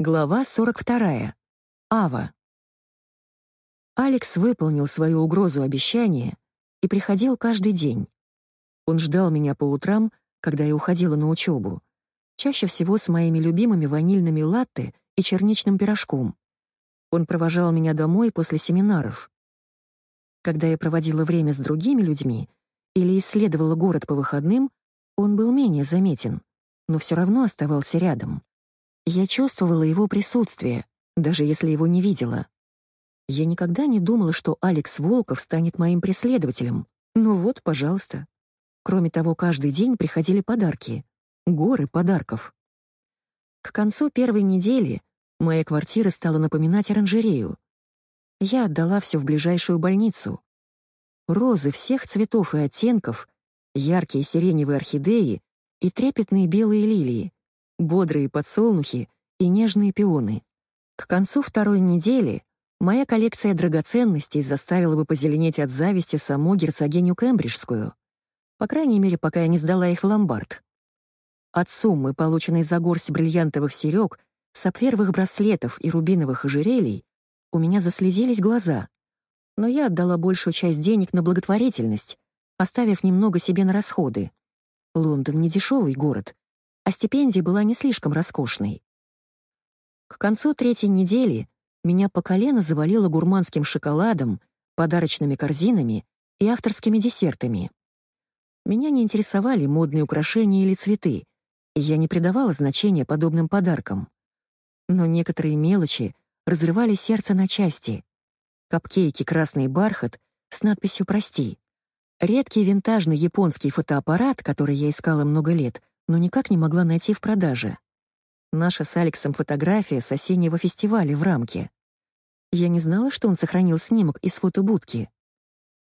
Глава 42. Ава. Алекс выполнил свою угрозу обещания и приходил каждый день. Он ждал меня по утрам, когда я уходила на учебу, чаще всего с моими любимыми ванильными латте и черничным пирожком. Он провожал меня домой после семинаров. Когда я проводила время с другими людьми или исследовала город по выходным, он был менее заметен, но все равно оставался рядом. Я чувствовала его присутствие, даже если его не видела. Я никогда не думала, что Алекс Волков станет моим преследователем. Ну вот, пожалуйста. Кроме того, каждый день приходили подарки. Горы подарков. К концу первой недели моя квартира стала напоминать оранжерею. Я отдала все в ближайшую больницу. Розы всех цветов и оттенков, яркие сиреневые орхидеи и трепетные белые лилии, бодрые подсолнухи и нежные пионы. К концу второй недели моя коллекция драгоценностей заставила бы позеленеть от зависти саму герцогиню Кембриджскую, по крайней мере, пока я не сдала их в ломбард. От суммы, полученной за горсть бриллиантовых серёг, сапфировых браслетов и рубиновых ожерелий, у меня заслезились глаза, но я отдала большую часть денег на благотворительность, оставив немного себе на расходы. Лондон — не дешевый город, а стипендия была не слишком роскошной. К концу третьей недели меня по колено завалило гурманским шоколадом, подарочными корзинами и авторскими десертами. Меня не интересовали модные украшения или цветы, и я не придавала значения подобным подаркам. Но некоторые мелочи разрывали сердце на части. Капкейки «Красный бархат» с надписью «Прости». Редкий винтажный японский фотоаппарат, который я искала много лет, но никак не могла найти в продаже. Наша с Алексом фотография с осеннего фестиваля в рамке. Я не знала, что он сохранил снимок из фотобудки.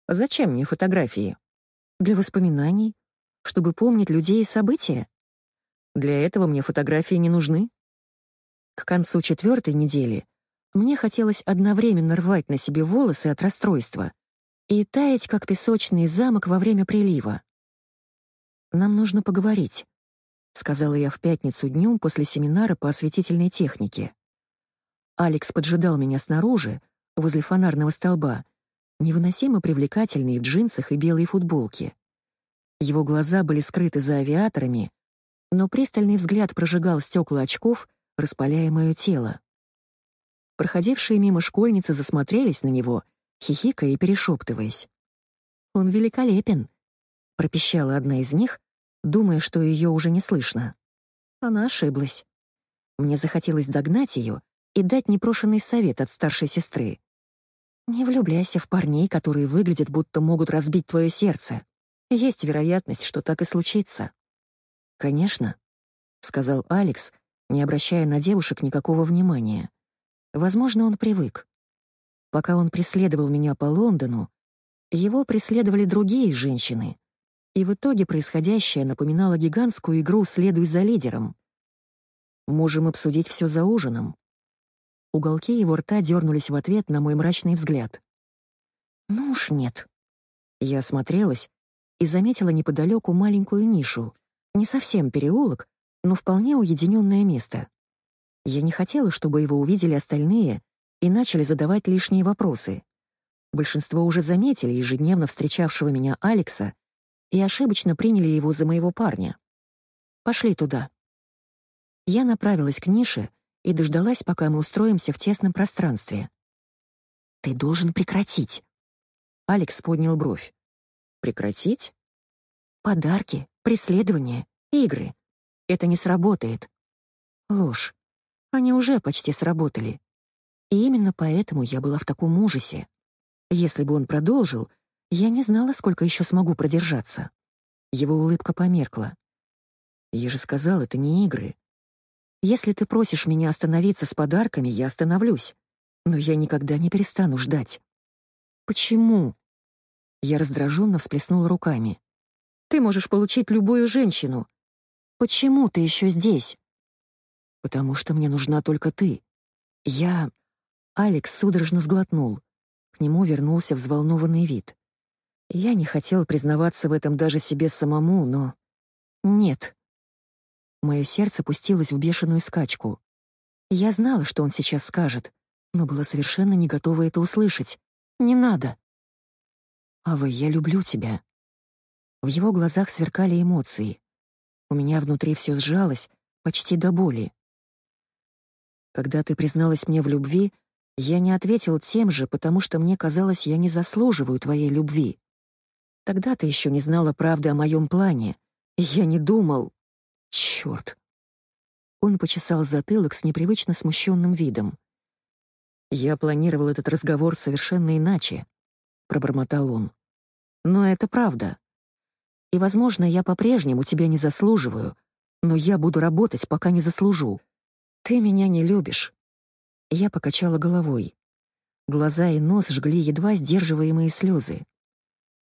Зачем мне фотографии? Для воспоминаний? Чтобы помнить людей и события? Для этого мне фотографии не нужны. К концу четвертой недели мне хотелось одновременно рвать на себе волосы от расстройства и таять, как песочный замок во время прилива. Нам нужно поговорить. — сказала я в пятницу днем после семинара по осветительной технике. Алекс поджидал меня снаружи, возле фонарного столба, невыносимо привлекательный в джинсах и белой футболке. Его глаза были скрыты за авиаторами, но пристальный взгляд прожигал стекла очков, распаляя мое тело. Проходившие мимо школьницы засмотрелись на него, хихикая и перешептываясь. «Он великолепен», — пропищала одна из них, думая, что ее уже не слышно. Она ошиблась. Мне захотелось догнать ее и дать непрошенный совет от старшей сестры. «Не влюбляйся в парней, которые выглядят, будто могут разбить твое сердце. Есть вероятность, что так и случится». «Конечно», — сказал Алекс, не обращая на девушек никакого внимания. Возможно, он привык. Пока он преследовал меня по Лондону, его преследовали другие женщины, и в итоге происходящее напоминало гигантскую игру «Следуй за лидером». Можем обсудить все за ужином. Уголки его рта дернулись в ответ на мой мрачный взгляд. Ну уж нет. Я осмотрелась и заметила неподалеку маленькую нишу. Не совсем переулок, но вполне уединенное место. Я не хотела, чтобы его увидели остальные и начали задавать лишние вопросы. Большинство уже заметили ежедневно встречавшего меня Алекса и ошибочно приняли его за моего парня. Пошли туда. Я направилась к нише и дождалась, пока мы устроимся в тесном пространстве. «Ты должен прекратить». Алекс поднял бровь. «Прекратить?» «Подарки, преследования, игры. Это не сработает». Ложь. Они уже почти сработали. И именно поэтому я была в таком ужасе. Если бы он продолжил, я не знала, сколько еще смогу продержаться. Его улыбка померкла. Я же сказал, это не игры. Если ты просишь меня остановиться с подарками, я остановлюсь. Но я никогда не перестану ждать. Почему? Я раздраженно всплеснула руками. Ты можешь получить любую женщину. Почему ты еще здесь? Потому что мне нужна только ты. Я... Алекс судорожно сглотнул. К нему вернулся взволнованный вид. Я не хотел признаваться в этом даже себе самому, но... Нет. Мое сердце пустилось в бешеную скачку. Я знала, что он сейчас скажет, но была совершенно не готова это услышать. «Не надо!» «Ава, я люблю тебя». В его глазах сверкали эмоции. У меня внутри все сжалось, почти до боли. Когда ты призналась мне в любви, я не ответил тем же, потому что мне казалось, я не заслуживаю твоей любви. Тогда ты еще не знала правды о моем плане. Я не думал... Черт. Он почесал затылок с непривычно смущенным видом. «Я планировал этот разговор совершенно иначе», — пробормотал он. «Но это правда. И, возможно, я по-прежнему тебя не заслуживаю, но я буду работать, пока не заслужу. Ты меня не любишь». Я покачала головой. Глаза и нос жгли едва сдерживаемые слезы.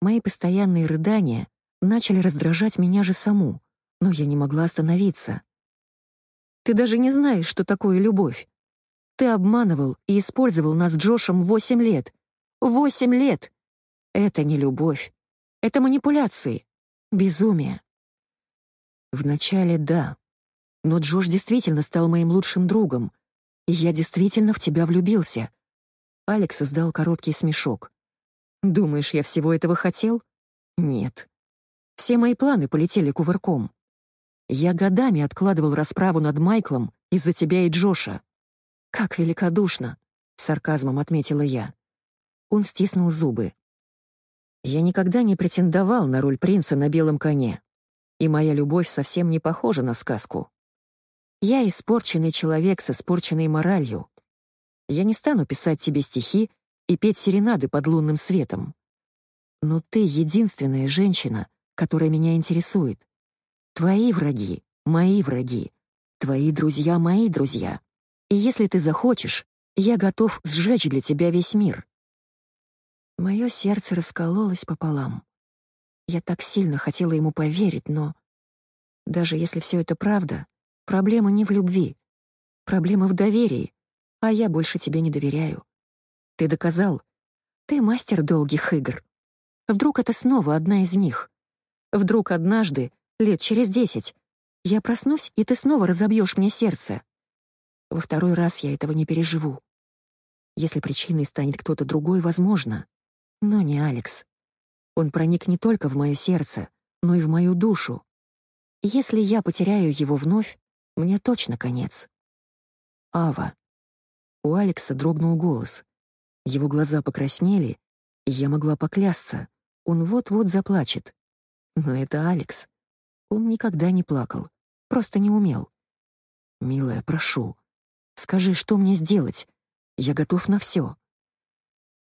Мои постоянные рыдания начали раздражать меня же саму, но я не могла остановиться. Ты даже не знаешь, что такое любовь. Ты обманывал и использовал нас с Джошем восемь лет. Восемь лет! Это не любовь. Это манипуляции. Безумие. Вначале да. Но Джош действительно стал моим лучшим другом. И я действительно в тебя влюбился. Алекс издал короткий смешок. Думаешь, я всего этого хотел? Нет. Все мои планы полетели кувырком. Я годами откладывал расправу над Майклом из-за тебя и Джоша. Как великодушно, сарказмом отметила я. Он стиснул зубы. Я никогда не претендовал на роль принца на белом коне, и моя любовь совсем не похожа на сказку. Я испорченный человек с испорченной моралью. Я не стану писать тебе стихи и петь серенады под лунным светом. Но ты единственная женщина, которая меня интересует. Твои враги — мои враги. Твои друзья — мои друзья. И если ты захочешь, я готов сжечь для тебя весь мир. Мое сердце раскололось пополам. Я так сильно хотела ему поверить, но... Даже если все это правда, проблема не в любви. Проблема в доверии, а я больше тебе не доверяю. Ты доказал. Ты мастер долгих игр. Вдруг это снова одна из них. Вдруг однажды лет через десять. Я проснусь, и ты снова разобьешь мне сердце. Во второй раз я этого не переживу. Если причиной станет кто-то другой, возможно. Но не Алекс. Он проник не только в мое сердце, но и в мою душу. Если я потеряю его вновь, мне точно конец. Ава. У Алекса дрогнул голос. Его глаза покраснели, и я могла поклясться. Он вот-вот заплачет. Но это Алекс. Он никогда не плакал, просто не умел. «Милая, прошу, скажи, что мне сделать? Я готов на все».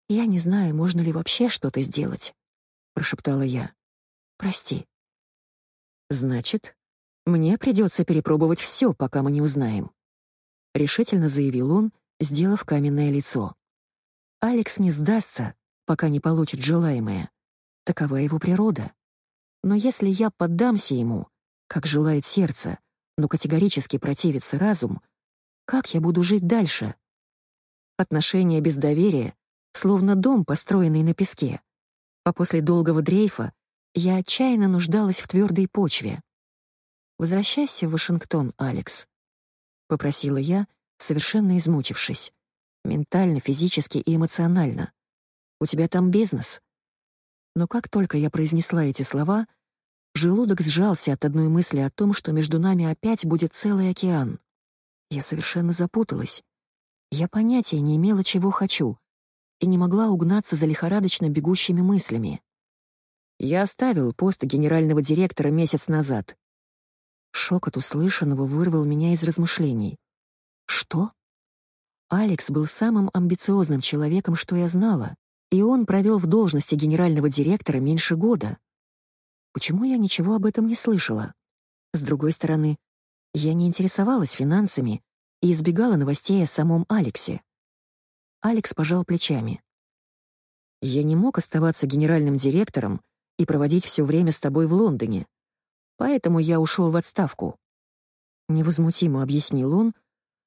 «Я не знаю, можно ли вообще что-то сделать», — прошептала я. «Прости». «Значит, мне придется перепробовать все, пока мы не узнаем», — решительно заявил он, сделав каменное лицо. «Алекс не сдастся, пока не получит желаемое. Такова его природа. Но если я поддамся ему, как желает сердце, но категорически противится разум, как я буду жить дальше? Отношения без доверия, словно дом, построенный на песке. А после долгого дрейфа я отчаянно нуждалась в твердой почве. «Возвращайся в Вашингтон, Алекс», — попросила я, совершенно измучившись. Ментально, физически и эмоционально. «У тебя там бизнес. Но как только я произнесла эти слова, желудок сжался от одной мысли о том, что между нами опять будет целый океан. Я совершенно запуталась. Я понятия не имела, чего хочу, и не могла угнаться за лихорадочно бегущими мыслями. Я оставил пост генерального директора месяц назад. Шок от услышанного вырвал меня из размышлений. Что? Алекс был самым амбициозным человеком, что я знала и он провел в должности генерального директора меньше года. Почему я ничего об этом не слышала? С другой стороны, я не интересовалась финансами и избегала новостей о самом Алексе. Алекс пожал плечами. «Я не мог оставаться генеральным директором и проводить все время с тобой в Лондоне, поэтому я ушел в отставку». Невозмутимо объяснил он,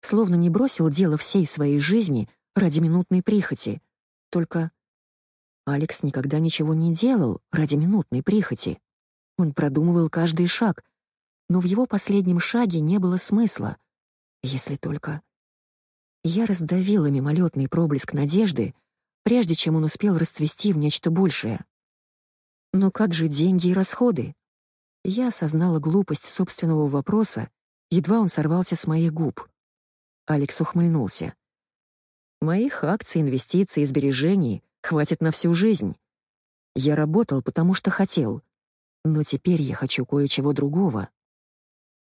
словно не бросил дело всей своей жизни ради минутной прихоти, только Алекс никогда ничего не делал ради минутной прихоти. Он продумывал каждый шаг, но в его последнем шаге не было смысла, если только... Я раздавила мимолетный проблеск надежды, прежде чем он успел расцвести в нечто большее. Но как же деньги и расходы? Я осознала глупость собственного вопроса, едва он сорвался с моих губ. Алекс ухмыльнулся. Моих акций, инвестиций и сбережений хватит на всю жизнь. Я работал, потому что хотел. Но теперь я хочу кое-чего другого.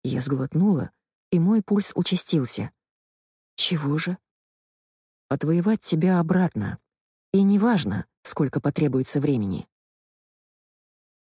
Я сглотнула, и мой пульс участился. Чего же? Отвоевать тебя обратно. И неважно, сколько потребуется времени.